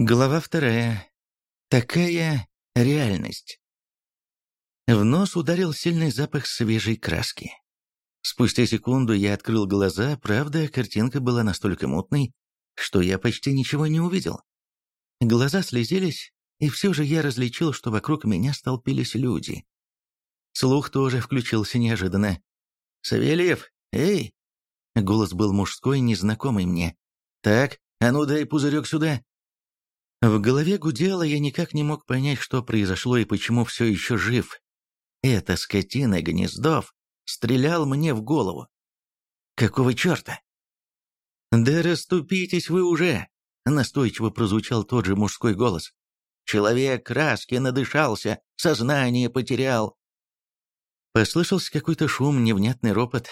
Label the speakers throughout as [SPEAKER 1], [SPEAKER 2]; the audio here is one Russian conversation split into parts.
[SPEAKER 1] Глава вторая. Такая реальность. В нос ударил сильный запах свежей краски. Спустя секунду я открыл глаза, правда, картинка была настолько мутной, что я почти ничего не увидел. Глаза слезились, и все же я различил, что вокруг меня столпились люди. Слух тоже включился неожиданно. «Савельев, эй!» Голос был мужской, незнакомый мне. «Так, а ну дай пузырек сюда!» В голове гудело, я никак не мог понять, что произошло и почему все еще жив. Эта скотина Гнездов стрелял мне в голову. Какого черта? «Да расступитесь вы уже!» — настойчиво прозвучал тот же мужской голос. «Человек краски надышался, сознание потерял». Послышался какой-то шум, невнятный ропот.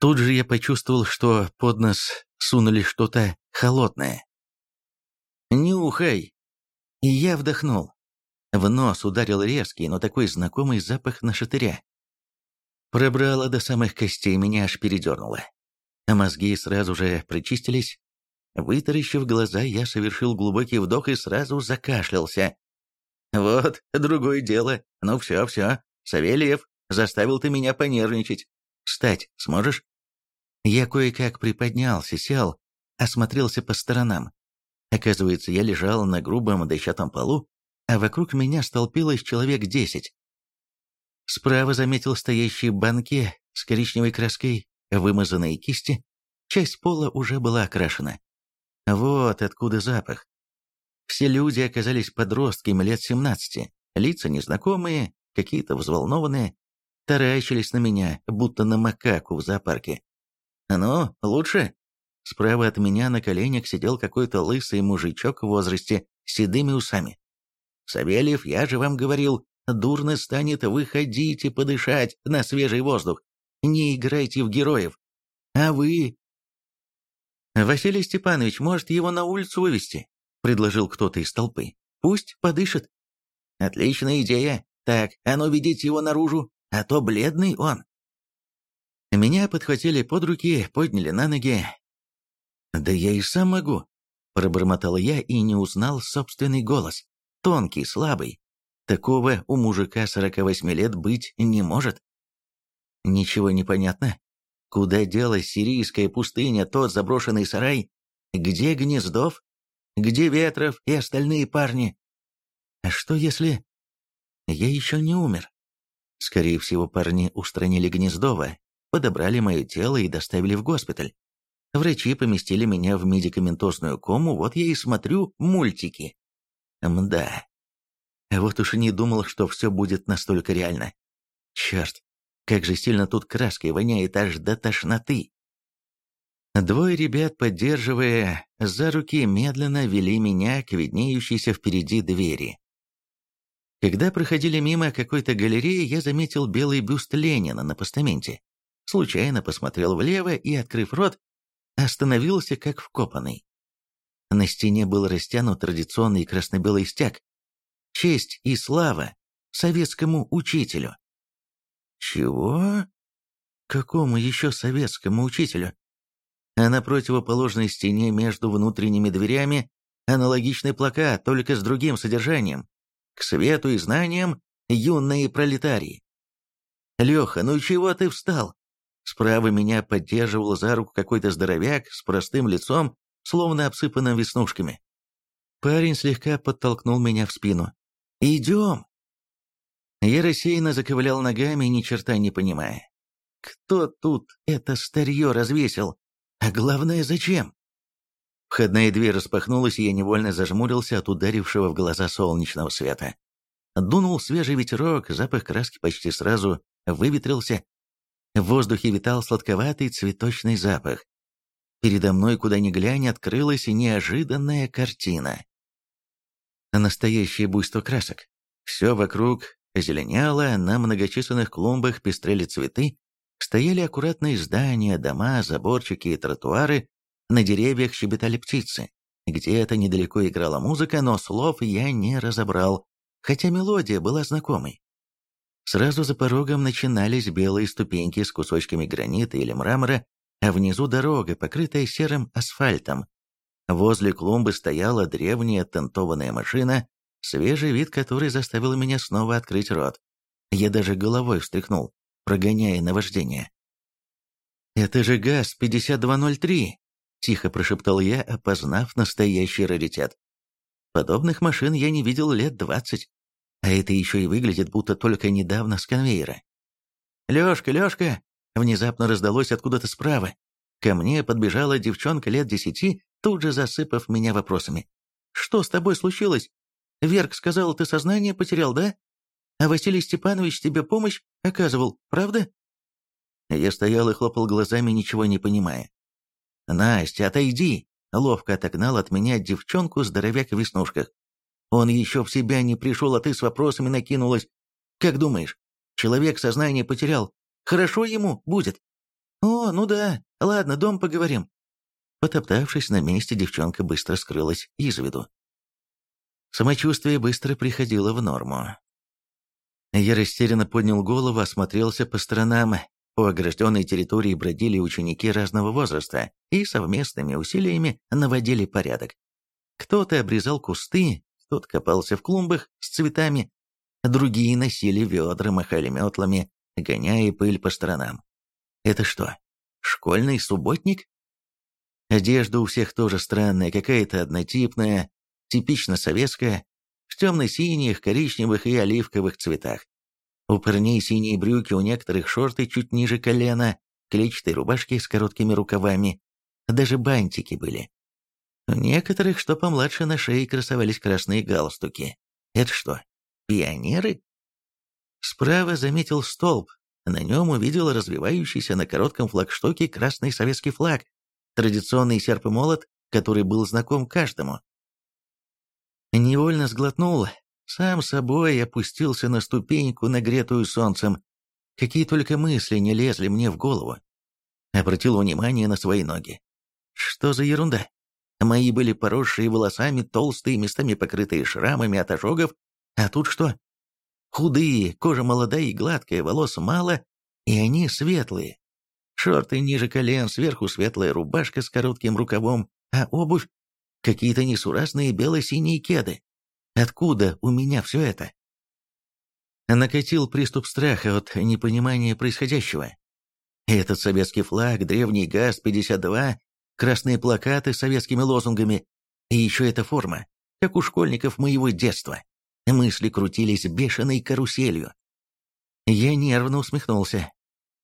[SPEAKER 1] Тут же я почувствовал, что под нос сунули что-то холодное. «Нюхай!» И я вдохнул. В нос ударил резкий, но такой знакомый запах нашатыря. Пробрало до самых костей, меня аж передернуло. А мозги сразу же прочистились. Вытаращив глаза, я совершил глубокий вдох и сразу закашлялся. «Вот, другое дело. Ну все, все. Савельев, заставил ты меня понервничать. Встать сможешь?» Я кое-как приподнялся, сел, осмотрелся по сторонам. Оказывается, я лежал на грубом дощатом полу, а вокруг меня столпилось человек десять. Справа заметил стоящие банки с коричневой краской, вымазанные кисти. Часть пола уже была окрашена. Вот откуда запах. Все люди оказались подростками лет 17, лица незнакомые, какие-то взволнованные, таращились на меня, будто на макаку в зоопарке. «Ну, лучше?» Справа от меня на коленях сидел какой-то лысый мужичок в возрасте с седыми усами. «Савельев, я же вам говорил, дурно станет, выходите подышать на свежий воздух. Не играйте в героев. А вы...» «Василий Степанович, может, его на улицу вывести?» — предложил кто-то из толпы. «Пусть подышит». «Отличная идея. Так, а ну ведите его наружу, а то бледный он». Меня подхватили под руки, подняли на ноги, «Да я и сам могу», — пробормотал я и не узнал собственный голос. Тонкий, слабый. Такого у мужика 48 лет быть не может. Ничего не понятно. Куда делась сирийская пустыня, тот заброшенный сарай? Где Гнездов? Где Ветров и остальные парни? А что если... Я еще не умер? Скорее всего, парни устранили Гнездова, подобрали мое тело и доставили в госпиталь. Врачи поместили меня в медикаментозную кому, вот я и смотрю мультики. Мда. Вот уж и не думал, что все будет настолько реально. Черт, как же сильно тут краской воняет аж до тошноты. Двое ребят, поддерживая за руки, медленно вели меня к виднеющейся впереди двери. Когда проходили мимо какой-то галереи, я заметил белый бюст Ленина на постаменте. Случайно посмотрел влево и, открыв рот, остановился как вкопанный. На стене был растянут традиционный красно-белый стяг. Честь и слава советскому учителю. Чего? Какому еще советскому учителю? А на противоположной стене между внутренними дверями аналогичный плакат, только с другим содержанием. К свету и знаниям юные пролетарии. «Леха, ну чего ты встал? Справа меня поддерживал за руку какой-то здоровяк с простым лицом, словно обсыпанным веснушками. Парень слегка подтолкнул меня в спину. «Идем!» Я рассеянно заковылял ногами, ни черта не понимая. Кто тут это старье развесил? А главное, зачем? Входная дверь распахнулась, и я невольно зажмурился от ударившего в глаза солнечного света. Дунул свежий ветерок, запах краски почти сразу выветрился. В воздухе витал сладковатый цветочный запах. Передо мной, куда ни глянь, открылась неожиданная картина. Настоящее буйство красок. Все вокруг озеленяло, на многочисленных клумбах пестрели цветы, стояли аккуратные здания, дома, заборчики и тротуары, на деревьях щебетали птицы. Где-то недалеко играла музыка, но слов я не разобрал, хотя мелодия была знакомой. Сразу за порогом начинались белые ступеньки с кусочками гранита или мрамора, а внизу дорога, покрытая серым асфальтом. Возле клумбы стояла древняя тентованная машина, свежий вид которой заставил меня снова открыть рот. Я даже головой встряхнул, прогоняя наваждение. «Это же ГАЗ-5203!» — тихо прошептал я, опознав настоящий раритет. Подобных машин я не видел лет двадцать, а это еще и выглядит, будто только недавно с конвейера. «Лешка, Лешка!» — внезапно раздалось откуда-то справа. Ко мне подбежала девчонка лет десяти, тут же засыпав меня вопросами. «Что с тобой случилось? Верк сказал, ты сознание потерял, да? А Василий Степанович тебе помощь оказывал, правда?» Я стоял и хлопал глазами, ничего не понимая. «Настя, отойди!» — ловко отогнал от меня девчонку здоровяк в веснушках. «Он еще в себя не пришел, а ты с вопросами накинулась. Как думаешь, человек сознание потерял? Хорошо ему будет?» «О, ну да, ладно, дом поговорим». Потоптавшись на месте, девчонка быстро скрылась из виду. Самочувствие быстро приходило в норму. Я растерянно поднял голову, осмотрелся по сторонам. По огражденной территории бродили ученики разного возраста и совместными усилиями наводили порядок. Кто-то обрезал кусты, кто-то копался в клумбах с цветами, другие носили ведра, махали метлами, гоняя пыль по сторонам. Это что, школьный субботник? Одежда у всех тоже странная, какая-то однотипная, типично советская, в темно-синих, коричневых и оливковых цветах. У парней синие брюки, у некоторых шорты чуть ниже колена, клетчатые рубашки с короткими рукавами, даже бантики были. Некоторых, что помладше, на шее красовались красные галстуки. Это что, пионеры? Справа заметил столб, на нем увидел развивающийся на коротком флагштоке красный советский флаг, традиционный серп и молот, который был знаком каждому. Невольно сглотнул, сам собой опустился на ступеньку, нагретую солнцем. Какие только мысли не лезли мне в голову. Обратил внимание на свои ноги. Что за ерунда? Мои были поросшие волосами, толстые, местами покрытые шрамами от ожогов. А тут что? Худые, кожа молодая и гладкая, волос мало, и они светлые. Шорты ниже колен, сверху светлая рубашка с коротким рукавом, а обувь Какие-то несуразные бело-синие кеды. Откуда у меня все это? Накатил приступ страха от непонимания происходящего. Этот советский флаг, древний ГАЗ-52, красные плакаты с советскими лозунгами, и еще эта форма, как у школьников моего детства. Мысли крутились бешеной каруселью. Я нервно усмехнулся.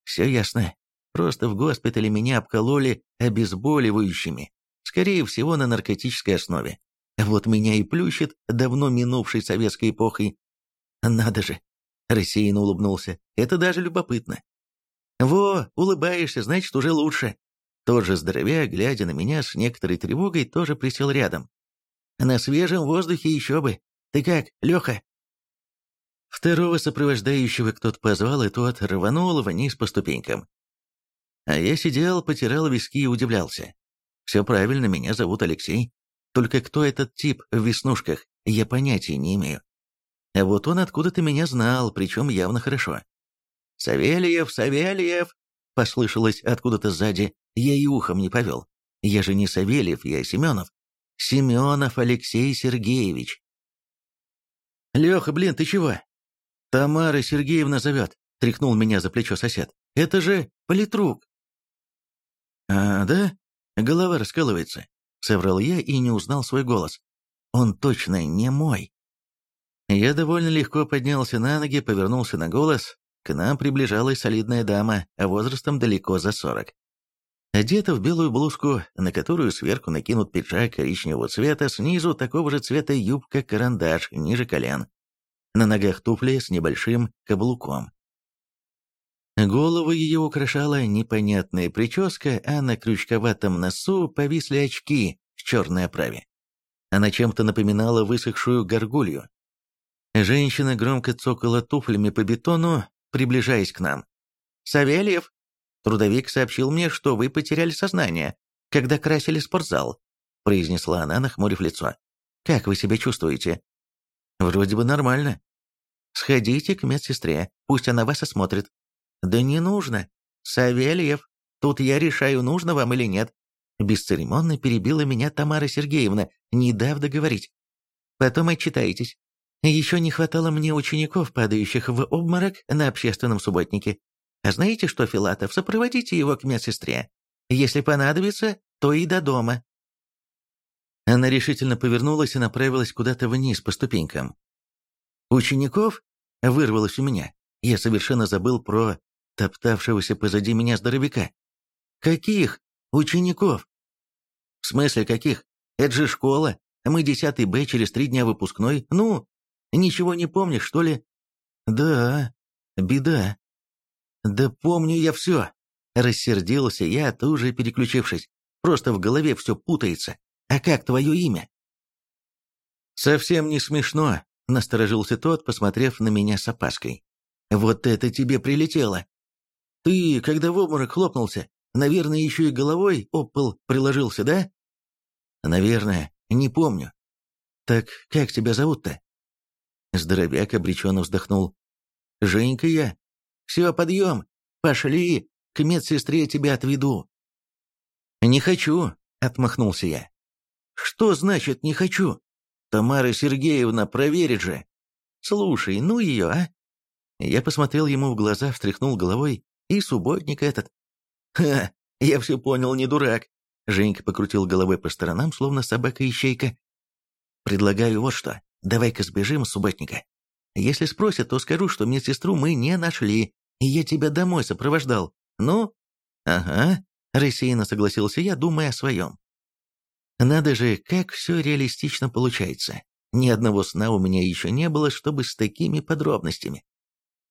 [SPEAKER 1] Все ясно. Просто в госпитале меня обкололи обезболивающими скорее всего, на наркотической основе. Вот меня и плющит давно минувшей советской эпохой. Надо же, рассеянно улыбнулся, это даже любопытно. Во, улыбаешься, значит, уже лучше. Тот же здоровяк, глядя на меня с некоторой тревогой, тоже присел рядом. На свежем воздухе еще бы. Ты как, Леха? Второго сопровождающего кто-то позвал, и тот рванул вниз по ступенькам. А я сидел, потирал виски и удивлялся. Все правильно, меня зовут Алексей. Только кто этот тип в веснушках, я понятия не имею. А вот он откуда-то меня знал, причем явно хорошо. «Савельев, Савельев!» — послышалось откуда-то сзади. Я и ухом не повел. Я же не Савельев, я Семенов. Семенов Алексей Сергеевич. «Леха, блин, ты чего?» «Тамара Сергеевна зовет», — тряхнул меня за плечо сосед. «Это же политрук». «А, да? Голова раскалывается. Соврал я и не узнал свой голос. Он точно не мой. Я довольно легко поднялся на ноги, повернулся на голос. К нам приближалась солидная дама, а возрастом далеко за сорок. Одета в белую блузку, на которую сверху накинут пиджак коричневого цвета, снизу такого же цвета юбка-карандаш ниже колен. На ногах туфли с небольшим каблуком. Голову ее украшала непонятная прическа, а на крючковатом носу повисли очки в черной оправе. Она чем-то напоминала высохшую горгулью. Женщина громко цокала туфлями по бетону, приближаясь к нам. «Савельев, трудовик сообщил мне, что вы потеряли сознание, когда красили спортзал», произнесла она, нахмурив лицо. «Как вы себя чувствуете?» «Вроде бы нормально». «Сходите к медсестре, пусть она вас осмотрит. «Да не нужно. Савельев, тут я решаю, нужно вам или нет. Бесцеремонно перебила меня Тамара Сергеевна, не дав договорить. Потом отчитаетесь. Еще не хватало мне учеников, падающих в обморок на общественном субботнике. А знаете что, Филатов, сопроводите его к медсестре. Если понадобится, то и до дома. Она решительно повернулась и направилась куда-то вниз по ступенькам. «Учеников?» — вырвалось у меня. Я совершенно забыл про топтавшегося позади меня здоровяка. «Каких учеников?» «В смысле каких? Это же школа. Мы десятый Б, через три дня выпускной. Ну, ничего не помнишь, что ли?» «Да, беда». «Да помню я все», — рассердился я, тоже переключившись. «Просто в голове все путается. А как твое имя?» «Совсем не смешно», — насторожился тот, посмотрев на меня с опаской. «Вот это тебе прилетело! Ты, когда в обморок хлопнулся, наверное, еще и головой об приложился, да?» «Наверное, не помню». «Так как тебя зовут-то?» Здоровяк обреченно вздохнул. «Женька я. Все, подъем. Пошли, к медсестре тебя отведу». «Не хочу», — отмахнулся я. «Что значит «не хочу»? Тамара Сергеевна проверит же. Слушай, ну ее, а?» Я посмотрел ему в глаза, встряхнул головой, и субботник этот. «Ха, я все понял, не дурак». Женька покрутил головой по сторонам, словно собака-ищейка. «Предлагаю вот что. Давай-ка сбежим с субботника. Если спросят, то скажу, что медсестру мы не нашли, я тебя домой сопровождал. Ну?» «Ага», — рассеянно согласился я, думая о своем. «Надо же, как все реалистично получается. Ни одного сна у меня еще не было, чтобы с такими подробностями.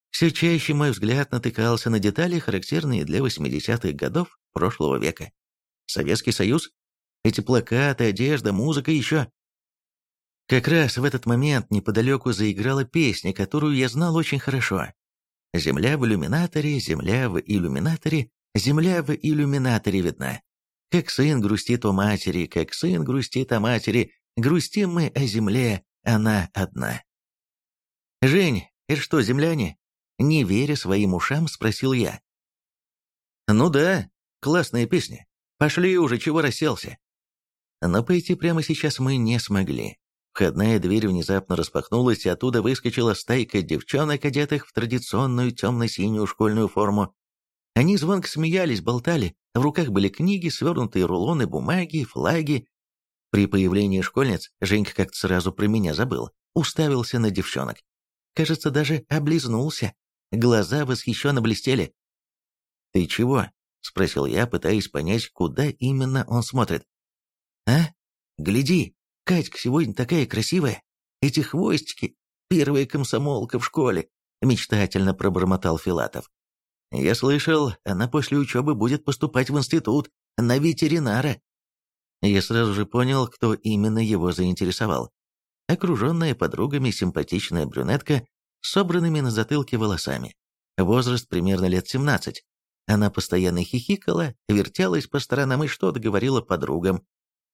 [SPEAKER 1] Все чаще мой взгляд натыкался на детали, характерные для 80-х годов прошлого века. Советский Союз? Эти плакаты, одежда, музыка еще. Как раз в этот момент неподалеку заиграла песня, которую я знал очень хорошо. «Земля в иллюминаторе, земля в иллюминаторе, земля в иллюминаторе видна. Как сын грустит о матери, как сын грустит о матери, грустим мы о земле, она одна». «Жень, это что, земляне?» Не веря своим ушам, спросил я. «Ну да, классная песня. Пошли уже, чего расселся?» Но пойти прямо сейчас мы не смогли. Входная дверь внезапно распахнулась, и оттуда выскочила стайка девчонок, одетых в традиционную темно-синюю школьную форму. Они звонко смеялись, болтали, в руках были книги, свернутые рулоны бумаги, флаги. При появлении школьниц Женька как-то сразу про меня забыл, уставился на девчонок. Кажется, даже облизнулся. Глаза восхищенно блестели. «Ты чего?» — спросил я, пытаясь понять, куда именно он смотрит. «А? Гляди, Катька сегодня такая красивая. Эти хвостики, первая комсомолка в школе», — мечтательно пробормотал Филатов. «Я слышал, она после учебы будет поступать в институт, на ветеринара». Я сразу же понял, кто именно его заинтересовал. Окруженная подругами симпатичная брюнетка собранными на затылке волосами. Возраст примерно лет 17. Она постоянно хихикала, вертелась по сторонам и что-то говорила подругам.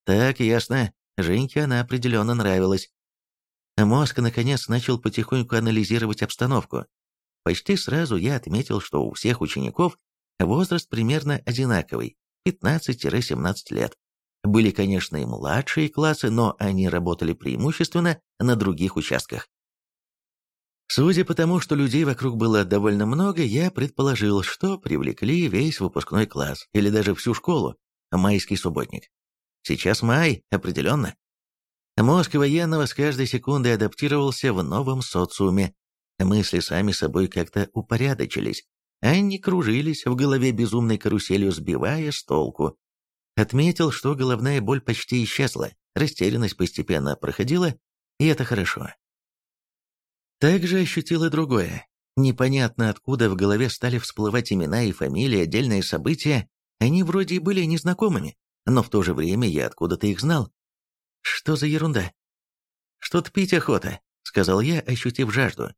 [SPEAKER 1] Так, ясно, Женьке она определенно нравилась. Мозг, наконец, начал потихоньку анализировать обстановку. Почти сразу я отметил, что у всех учеников возраст примерно одинаковый, 15-17 лет. Были, конечно, и младшие классы, но они работали преимущественно на других участках. Судя по тому, что людей вокруг было довольно много, я предположил, что привлекли весь выпускной класс, или даже всю школу, майский субботник. Сейчас май, определенно. Мозг военного с каждой секундой адаптировался в новом социуме. Мысли сами собой как-то упорядочились, не кружились в голове безумной каруселью, сбивая с толку. Отметил, что головная боль почти исчезла, растерянность постепенно проходила, и это хорошо. Также ощутил и другое. Непонятно откуда в голове стали всплывать имена и фамилии, отдельные события. Они вроде и были незнакомыми, но в то же время я откуда-то их знал. Что за ерунда? Что-то пить охота, сказал я, ощутив жажду.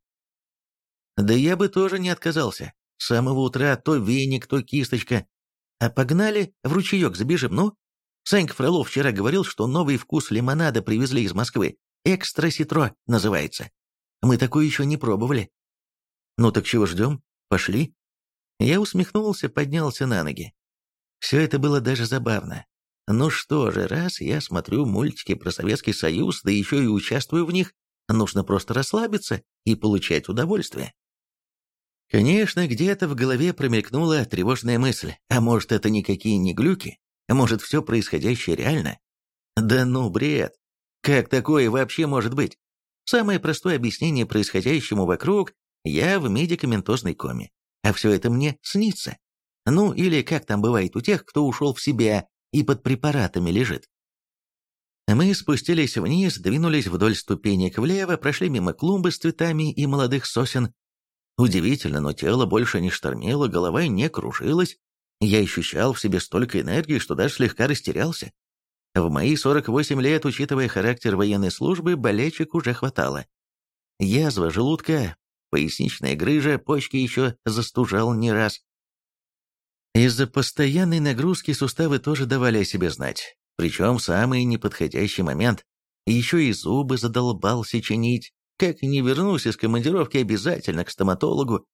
[SPEAKER 1] Да я бы тоже не отказался. С самого утра то веник, то кисточка. А погнали, в ручеек забежим, ну? Санька Фролов вчера говорил, что новый вкус лимонада привезли из Москвы. Экстра-ситро называется. Мы такое еще не пробовали. Ну так чего ждем? Пошли. Я усмехнулся, поднялся на ноги. Все это было даже забавно. Ну что же, раз я смотрю мультики про Советский Союз, да еще и участвую в них, нужно просто расслабиться и получать удовольствие. Конечно, где-то в голове промелькнула тревожная мысль, а может это никакие не глюки, а может все происходящее реально? Да ну, бред! Как такое вообще может быть? Самое простое объяснение происходящему вокруг – я в медикаментозной коме, а все это мне снится. Ну, или как там бывает у тех, кто ушел в себя и под препаратами лежит. Мы спустились вниз, двинулись вдоль ступенек влево, прошли мимо клумбы с цветами и молодых сосен, Удивительно, но тело больше не штормило, голова не кружилась. Я ощущал в себе столько энергии, что даже слегка растерялся. В мои 48 лет, учитывая характер военной службы, болечек уже хватало. Язва желудка, поясничная грыжа, почки еще застужал не раз. Из-за постоянной нагрузки суставы тоже давали о себе знать, причем в самый неподходящий момент. Еще и зубы задолбался чинить, как не вернусь из командировки, обязательно к стоматологу.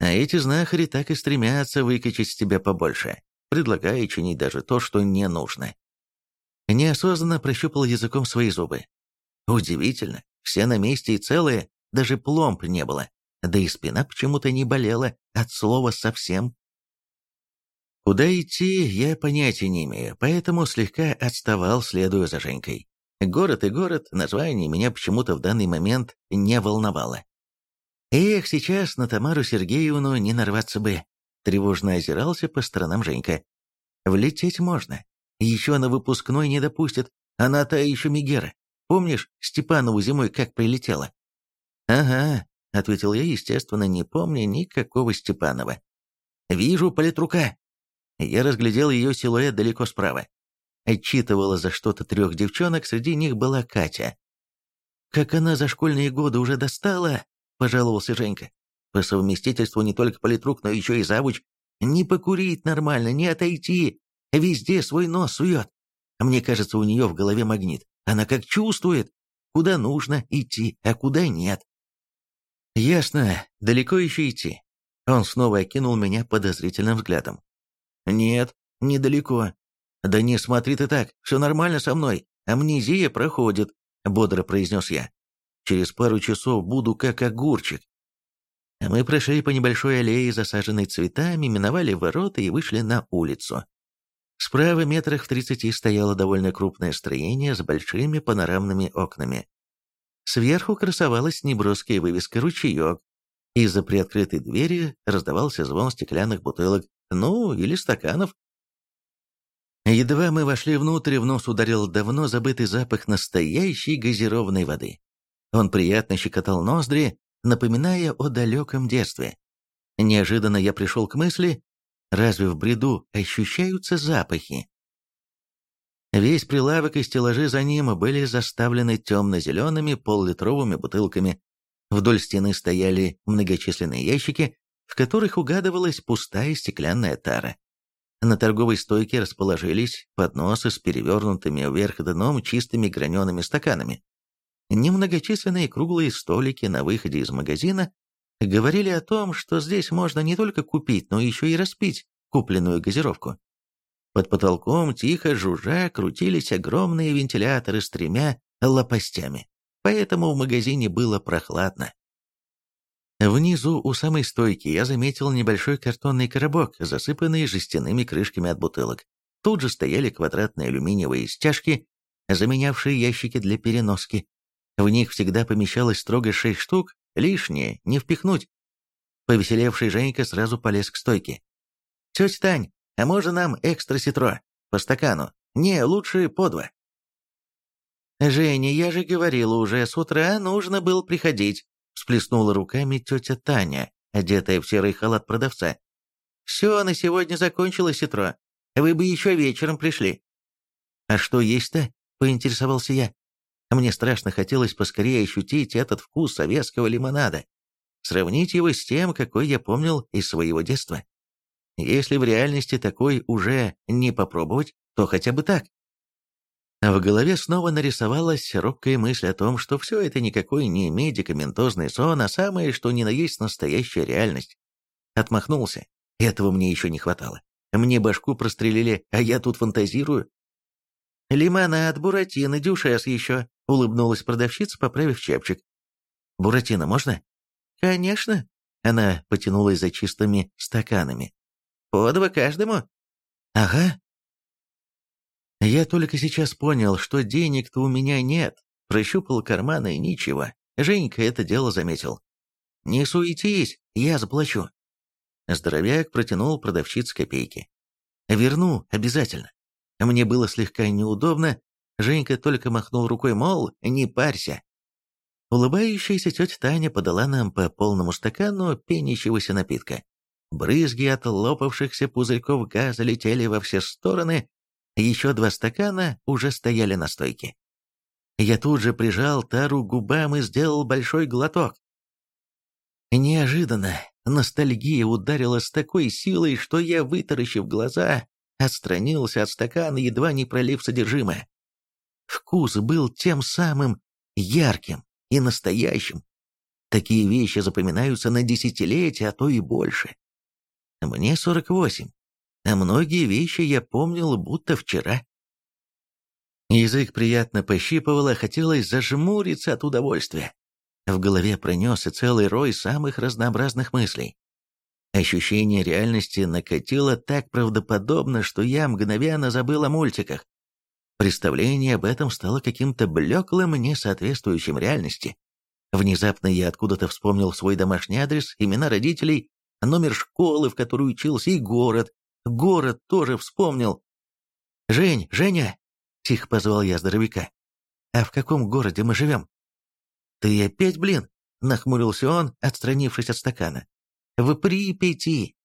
[SPEAKER 1] А эти знахари так и стремятся выкачать с тебя побольше, предлагая чинить даже то, что не нужно. Неосознанно прощупал языком свои зубы. Удивительно, все на месте и целые, даже пломб не было. Да и спина почему-то не болела, от слова совсем. Куда идти, я понятия не имею, поэтому слегка отставал, следуя за Женькой. Город и город, название меня почему-то в данный момент не волновало. Эх, сейчас на Тамару Сергеевну не нарваться бы. Тревожно озирался по сторонам Женька. Влететь можно. Еще на выпускной не допустят. Она та еще Мегера. Помнишь, Степанову зимой как прилетела? Ага, ответил я, естественно, не помня никакого Степанова. Вижу политрука. Я разглядел ее силуэт далеко справа отчитывала за что-то трех девчонок, среди них была Катя. «Как она за школьные годы уже достала!» – пожаловался Женька. «По совместительству не только политрук, но еще и завуч. Не покурить нормально, не отойти. Везде свой нос сует. Мне кажется, у нее в голове магнит. Она как чувствует, куда нужно идти, а куда нет». «Ясно. Далеко еще идти?» Он снова окинул меня подозрительным взглядом. «Нет, недалеко. «Да не смотри ты так, все нормально со мной, амнезия проходит», — бодро произнес я. «Через пару часов буду как огурчик». Мы прошли по небольшой аллее, засаженной цветами, миновали ворота и вышли на улицу. Справа метрах в тридцати стояло довольно крупное строение с большими панорамными окнами. Сверху красовалась неброская вывеска «Ручеек». Из-за приоткрытой двери раздавался звон стеклянных бутылок, ну, или стаканов, Едва мы вошли внутрь, в нос ударил давно забытый запах настоящей газированной воды. Он приятно щекотал ноздри, напоминая о далеком детстве. Неожиданно я пришел к мысли, разве в бреду ощущаются запахи? Весь прилавок и стеллажи за ним были заставлены темно-зелеными поллитровыми бутылками. Вдоль стены стояли многочисленные ящики, в которых угадывалась пустая стеклянная тара. На торговой стойке расположились подносы с перевернутыми вверх дном чистыми гранеными стаканами. Немногочисленные круглые столики на выходе из магазина говорили о том, что здесь можно не только купить, но еще и распить купленную газировку. Под потолком, тихо жужжа, крутились огромные вентиляторы с тремя лопастями, поэтому в магазине было прохладно. Внизу, у самой стойки, я заметил небольшой картонный коробок, засыпанный жестяными крышками от бутылок. Тут же стояли квадратные алюминиевые стяжки, заменявшие ящики для переноски. В них всегда помещалось строго шесть штук, лишнее не впихнуть. Повеселевший Женька сразу полез к стойке. «Тетя Тань, а можно нам экстра ситро? По стакану? Не, лучше по два». «Женя, я же говорила уже, с утра нужно было приходить всплеснула руками тетя Таня, одетая в серый халат продавца. «Все, на сегодня закончилось ситро. Вы бы еще вечером пришли». «А что есть-то?» — поинтересовался я. Мне страшно хотелось поскорее ощутить этот вкус советского лимонада, сравнить его с тем, какой я помнил из своего детства. Если в реальности такой уже не попробовать, то хотя бы так. В голове снова нарисовалась робкая мысль о том, что все это никакой не медикаментозный сон, а самое, что ни на есть настоящая реальность. Отмахнулся. Этого мне еще не хватало. Мне башку прострелили, а я тут фантазирую. «Лимонад, буратино, дюшес еще», — улыбнулась продавщица, поправив чепчик. «Буратино можно?» «Конечно». Она потянулась за чистыми стаканами. «По два каждому?» «Ага». Я только сейчас понял, что денег-то у меня нет. Прощупал карманы и ничего. Женька это дело заметил. «Не суетись, я заплачу». Здоровяк протянул продавщице копейки. «Верну, обязательно». Мне было слегка неудобно. Женька только махнул рукой, мол, не парься. Улыбающаяся тетя Таня подала нам по полному стакану пенящегося напитка. Брызги от лопавшихся пузырьков газа летели во все стороны, еще два стакана уже стояли на стойке. Я тут же прижал тару губам и сделал большой глоток. Неожиданно ностальгия ударила с такой силой, что я, вытаращив глаза, отстранился от стакана, едва не пролив содержимое. Вкус был тем самым ярким и настоящим. Такие вещи запоминаются на десятилетия, а то и больше. Мне 48, а многие вещи я помнил будто вчера. Язык приятно пощипывало, хотелось зажмуриться от удовольствия. В голове пронесся целый рой самых разнообразных мыслей. Ощущение реальности накатило так правдоподобно, что я мгновенно забыл о мультиках. Представление об этом стало каким-то блеклым, несоответствующим реальности. Внезапно я откуда-то вспомнил свой домашний адрес, имена родителей, номер школы, в которой учился, и город. Город тоже вспомнил. «Жень, Женя!» — тихо позвал я здоровяка. «А в каком городе мы живем?» «Ты опять, блин?» — нахмурился он, отстранившись от стакана. «В Припяти!»